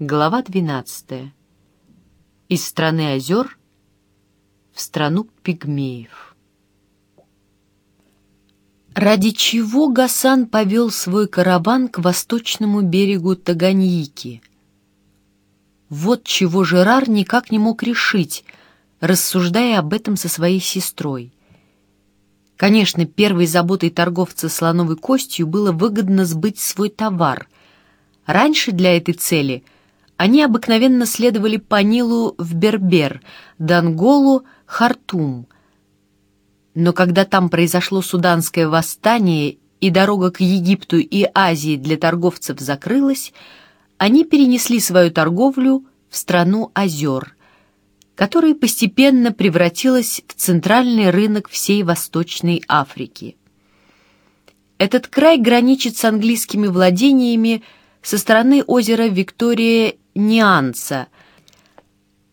Глава 12. Из страны озер в страну пигмеев. Ради чего Гасан повел свой караван к восточному берегу Таганьики? Вот чего Жерар никак не мог решить, рассуждая об этом со своей сестрой. Конечно, первой заботой торговца слоновой костью было выгодно сбыть свой товар. Раньше для этой цели – они обыкновенно следовали по Нилу в Бербер, Данголу, Хартум. Но когда там произошло суданское восстание и дорога к Египту и Азии для торговцев закрылась, они перенесли свою торговлю в страну озер, которая постепенно превратилась в центральный рынок всей Восточной Африки. Этот край граничит с английскими владениями со стороны озера Виктория Нианца.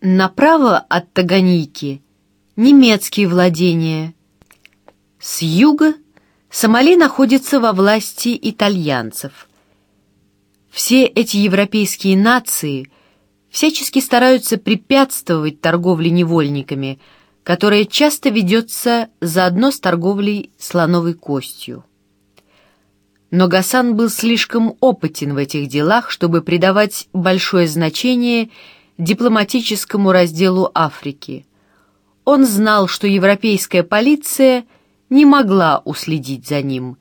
Направо от Таганики немецкие владения. С юга Сомали находится во власти итальянцев. Все эти европейские нации всячески стараются препятствовать торговле невольниками, которая часто ведется заодно с торговлей слоновой костью. Но Гасан был слишком опытен в этих делах, чтобы придавать большое значение дипломатическому разделу Африки. Он знал, что европейская полиция не могла уследить за ним.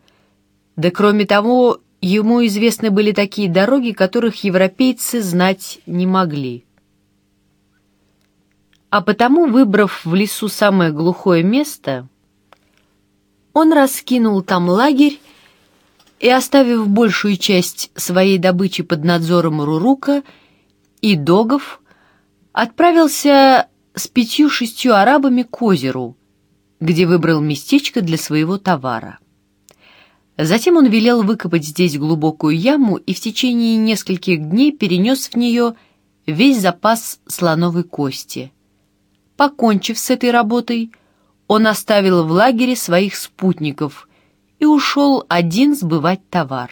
Да кроме того, ему известны были такие дороги, которых европейцы знать не могли. А потому, выбрав в лесу самое глухое место, он раскинул там лагерь и, оставив большую часть своей добычи под надзором Рурука и Догов, отправился с пятью-шестью арабами к озеру, где выбрал местечко для своего товара. Затем он велел выкопать здесь глубокую яму и в течение нескольких дней перенес в нее весь запас слоновой кости. Покончив с этой работой, он оставил в лагере своих спутников и ушел один сбывать товар.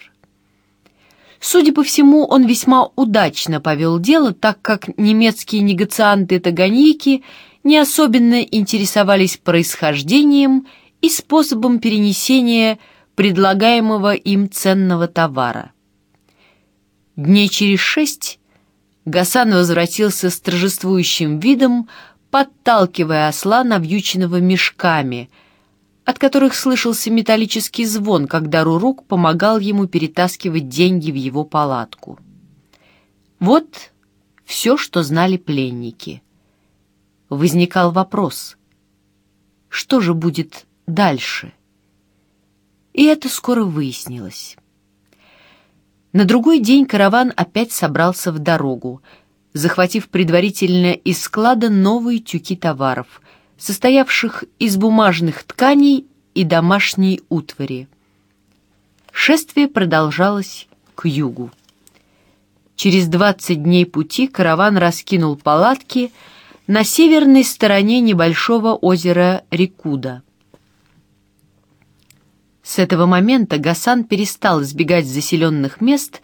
Судя по всему, он весьма удачно повел дело, так как немецкие негацианты Таганьики не особенно интересовались происхождением и способом перенесения предлагаемого им ценного товара. Дней через шесть Гасан возвратился с торжествующим видом, подталкивая осла, навьюченного мешками – от которых слышался металлический звон, когда Рурук помогал ему перетаскивать деньги в его палатку. Вот все, что знали пленники. Возникал вопрос, что же будет дальше? И это скоро выяснилось. На другой день караван опять собрался в дорогу, захватив предварительно из склада новые тюки товаров — состоявших из бумажных тканей и домашней утвари. Шествие продолжалось к югу. Через 20 дней пути караван раскинул палатки на северной стороне небольшого озера Рикуда. С этого момента Гасан перестал избегать заселенных мест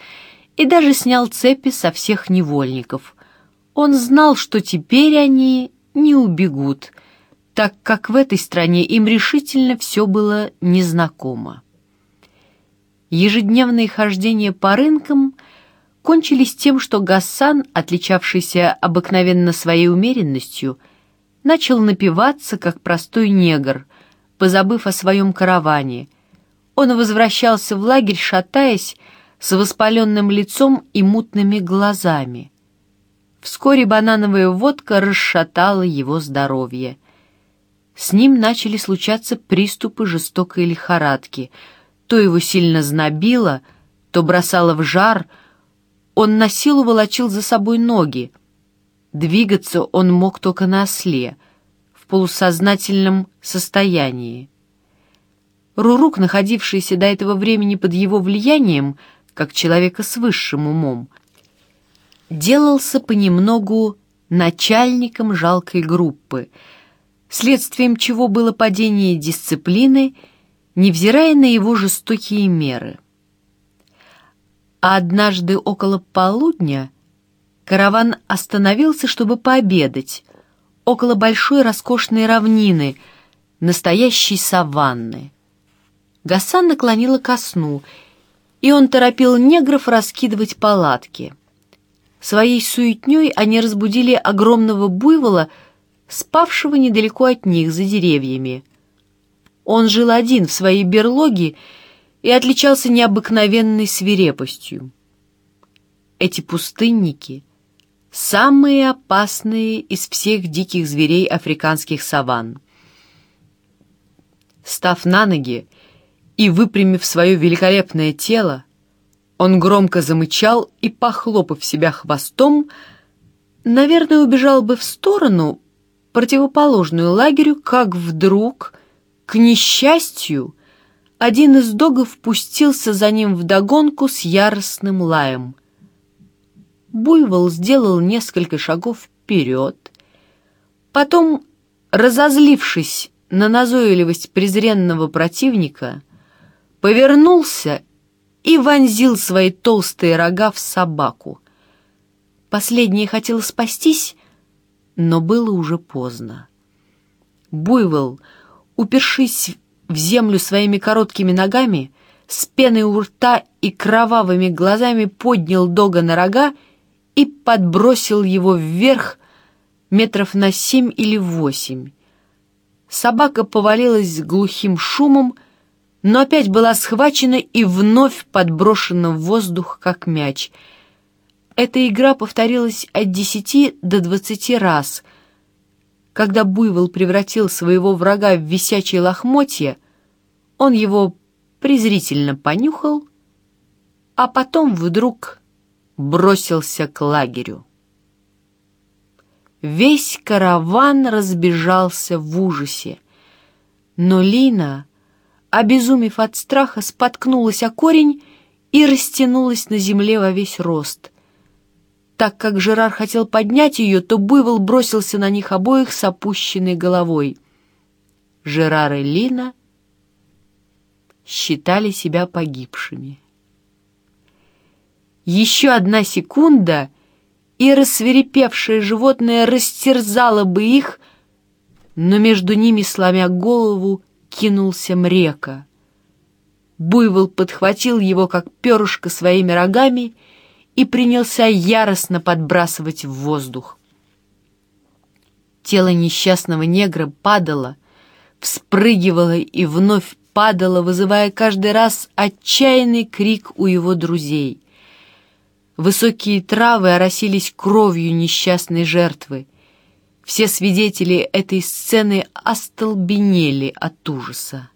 и даже снял цепи со всех невольников. Он знал, что теперь они не убегут, так как в этой стране им решительно все было незнакомо. Ежедневные хождения по рынкам кончились тем, что Гассан, отличавшийся обыкновенно своей умеренностью, начал напиваться, как простой негр, позабыв о своем караване. Он возвращался в лагерь, шатаясь, с воспаленным лицом и мутными глазами. Вскоре банановая водка расшатала его здоровье — с ним начали случаться приступы жестокой лихорадки. То его сильно знобило, то бросало в жар. Он на силу волочил за собой ноги. Двигаться он мог только на осле, в полусознательном состоянии. Рурук, находившийся до этого времени под его влиянием, как человека с высшим умом, делался понемногу начальником жалкой группы — следствием чего было падение дисциплины, невзирая на его жестокие меры. А однажды около полудня, Караван остановился, чтобы пообедать, около большой роскошной равнины, настоящей саванны. Гасан наклонила ко сну, и он торопил негров раскидывать палатки. Своей суетней они разбудили огромного буйвола, спавшего недалеко от них, за деревьями. Он жил один в своей берлоге и отличался необыкновенной свирепостью. Эти пустынники — самые опасные из всех диких зверей африканских саванн. Став на ноги и выпрямив свое великолепное тело, он громко замычал и, похлопав себя хвостом, наверное, убежал бы в сторону, противоположную лагерю, как вдруг, к несчастью, один из догов пустился за ним вдогонку с яростным лаем. Буйвол сделал несколько шагов вперед, потом, разозлившись на назойливость презренного противника, повернулся и вонзил свои толстые рога в собаку. Последняя хотела спастись, но было уже поздно. Буйвол, упершись в землю своими короткими ногами, с пеной у рта и кровавыми глазами поднял дога на рога и подбросил его вверх метров на семь или восемь. Собака повалилась глухим шумом, но опять была схвачена и вновь подброшена в воздух, как мяч. Эта игра повторилась от десяти до двадцати раз. Когда буйвол превратил своего врага в висячее лохмотье, он его презрительно понюхал, а потом вдруг бросился к лагерю. Весь караван разбежался в ужасе, но Лина обезумев от страха, споткнулась о корень и растянулась на земле во весь рост. Так как Жерар хотел поднять ее, то Буйвол бросился на них обоих с опущенной головой. Жерар и Лина считали себя погибшими. Еще одна секунда, и рассверепевшее животное растерзало бы их, но между ними, сломя голову, кинулся Мрека. Буйвол подхватил его, как перышко, своими рогами и принялся яростно подбрасывать в воздух. Тело несчастного негра падало, вспрыгивало и вновь падало, вызывая каждый раз отчаянный крик у его друзей. Высокие травы оросились кровью несчастной жертвы — все свидетели этой сцены остолбенели от ужаса.